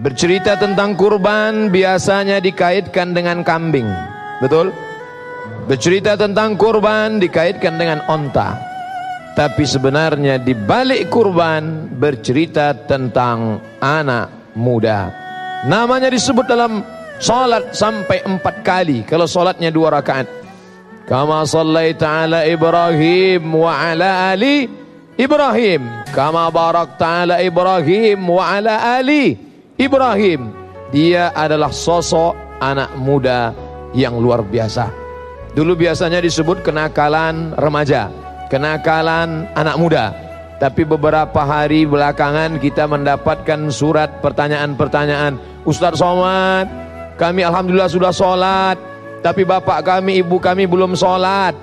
Bercerita tentang kurban biasanya dikaitkan dengan kambing. Betul? Bercerita tentang kurban dikaitkan dengan onta. Tapi sebenarnya di balik kurban bercerita tentang anak muda. Namanya disebut dalam salat sampai empat kali. Kalau salatnya dua rakaat. Kama sallaita ala Ibrahim wa ala ali Ibrahim. Kama barakta ala Ibrahim wa ala ali Ibrahim dia adalah sosok anak muda yang luar biasa. Dulu biasanya disebut kenakalan remaja kenakalan anak muda. Tapi beberapa hari belakangan kita mendapatkan surat pertanyaan-pertanyaan Ustaz Somad kami Alhamdulillah sudah sholat tapi bapak kami ibu kami belum sholat.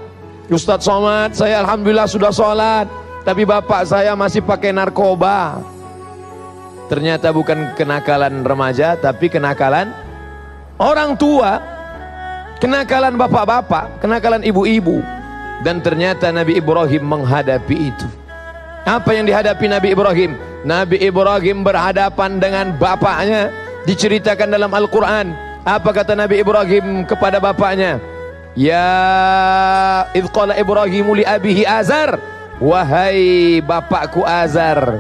Ustaz Somad saya Alhamdulillah sudah sholat tapi bapak saya masih pakai narkoba Ternyata bukan kenakalan remaja tapi kenakalan orang tua. Kenakalan bapak-bapak, kenakalan ibu-ibu. Dan ternyata Nabi Ibrahim menghadapi itu. Apa yang dihadapi Nabi Ibrahim? Nabi Ibrahim berhadapan dengan bapaknya diceritakan dalam Al-Quran. Apa kata Nabi Ibrahim kepada bapaknya? Ya idqala Ibrahimu li abihi azar. Wahai bapakku azar.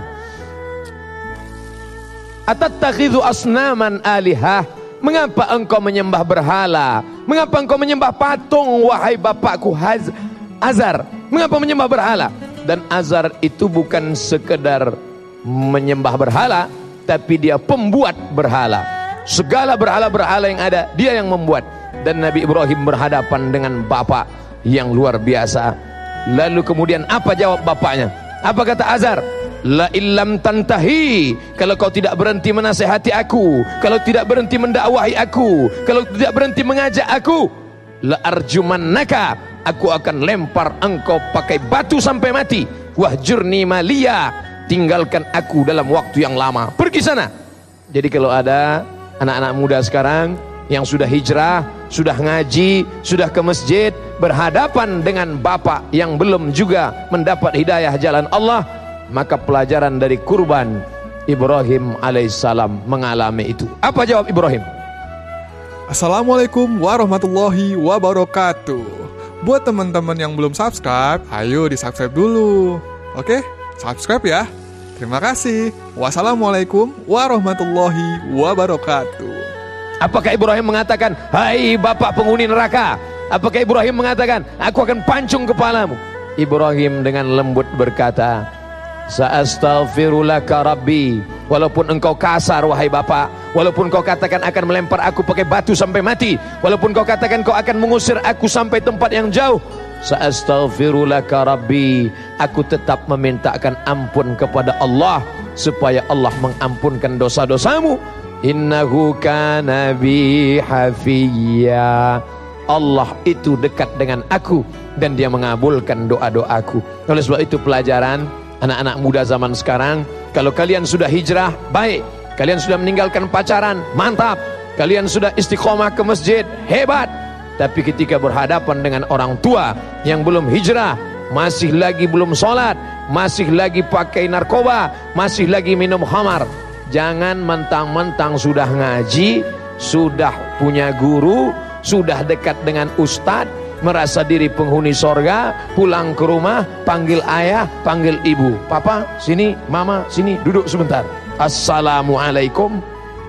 Atattakhidhu asnaman alihah? Mengapa engkau menyembah berhala? Mengapa engkau menyembah patung Wahai bapakku Haz Azar Mengapa menyembah berhala? Dan Azar itu bukan sekedar Menyembah berhala Tapi dia pembuat berhala. Segala berhala-berhala yang ada Dia yang membuat. Dan Nabi Ibrahim berhadapan dengan bapak Yang luar biasa. Lalu kemudian apa jawab bapaknya? Apa kata Azar La illam tantahi. Kalau kau tidak berhenti menasehati aku Kalau tidak berhenti mendakwahi aku Kalau tidak berhenti mengajak aku La arjumannaka Aku akan lempar engkau pakai batu sampai mati. Wahjurni malia Tinggalkan aku dalam waktu yang lama. Pergi sana. Jadi kalau ada anak-anak muda sekarang Yang sudah hijrah Sudah ngaji Sudah ke masjid Berhadapan dengan bapak yang belum juga mendapat hidayah jalan Allah maka pelajaran dari kurban Ibrahim alaihissalam mengalami itu. Apa jawab Ibrahim? Assalamualaikum warahmatullahi wabarakatuh. Buat teman-teman yang belum subscribe, ayo di subscribe dulu. Oke, subscribe ya. Terima kasih. Wassalamualaikum warahmatullahi wabarakatuh. Apakah Ibrahim mengatakan, Hai bapak penghuni neraka? Apakah Ibrahim mengatakan, Aku akan pancung kepalamu? Ibrahim dengan lembut berkata, Sa'astaghfirulaka Rabbi. Walaupun engkau kasar wahai Bapak Walaupun kau katakan akan melempar aku pakai batu sampai mati Walaupun kau katakan kau akan mengusir aku sampai tempat yang jauh Sa'astaghfirulaka Rabbi Aku tetap memintakan ampun kepada Allah Supaya Allah mengampunkan dosa-dosamu. Innahu kana bi Allah itu dekat dengan aku dan dia mengabulkan doa-doaku. Oleh sebab itu pelajaran anak-anak muda zaman sekarang kalau kalian sudah hijrah baik. Kalian sudah meninggalkan pacaran mantap. Kalian sudah istiqomah ke masjid hebat. Tapi ketika berhadapan dengan orang tua yang belum hijrah masih lagi belum sholat masih lagi pakai narkoba masih lagi minum khamar jangan mentang-mentang sudah ngaji sudah punya guru sudah dekat dengan ustadz merasa diri penghuni sorga pulang ke rumah panggil ayah panggil ibu. Papa sini mama sini duduk sebentar. Assalamualaikum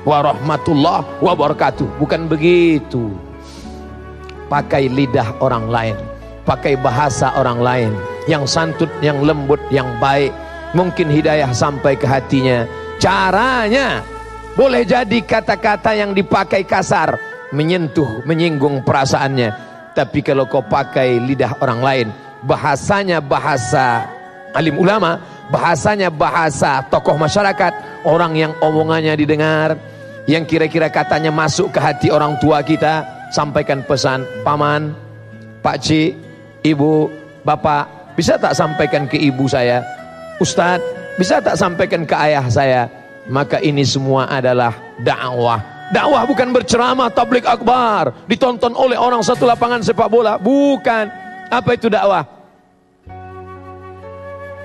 warahmatullah wabarakatuh. Bukan begitu. Pakai lidah orang lain pakai bahasa orang lain. Yang santut yang lembut yang baik. Mungkin hidayah sampai ke hatinya. Caranya boleh jadi kata-kata yang dipakai kasar menyentuh menyinggung perasaannya tapi kalau kau pakai lidah orang lain, bahasanya bahasa alim ulama, bahasanya bahasa tokoh masyarakat, orang yang omongannya didengar, yang kira-kira katanya masuk ke hati orang tua kita, sampaikan pesan, paman, pak cik, ibu, bapak, bisa tak sampaikan ke ibu saya? Ustadz, bisa tak sampaikan ke ayah saya? Maka ini semua adalah dakwah Dakwah bukan berceramah tablik akbar, ditonton oleh orang satu lapangan sepak bola, bukan. Apa itu dakwah?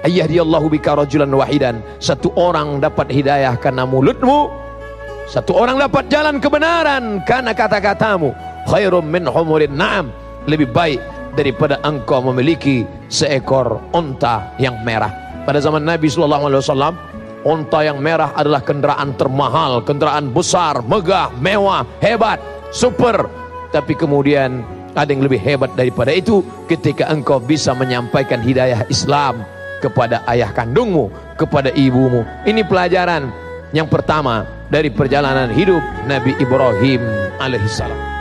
Ayah Allahu bika rajulan wahidan. Satu orang dapat hidayah karena mulutmu Satu orang dapat jalan kebenaran karena kata-katamu. Khairum min humurin na'am. Lebih baik daripada engkau memiliki seekor unta yang merah. Pada zaman Nabi sallallahu alaihi wasallam, unta yang merah adalah kendaraan termahal, kendaraan besar, megah, mewah, hebat, super. Tapi kemudian ada yang lebih hebat daripada itu ketika engkau bisa menyampaikan hidayah Islam kepada ayah kandungmu, kepada ibumu. Ini pelajaran yang pertama dari perjalanan hidup Nabi Ibrahim alaihissalam.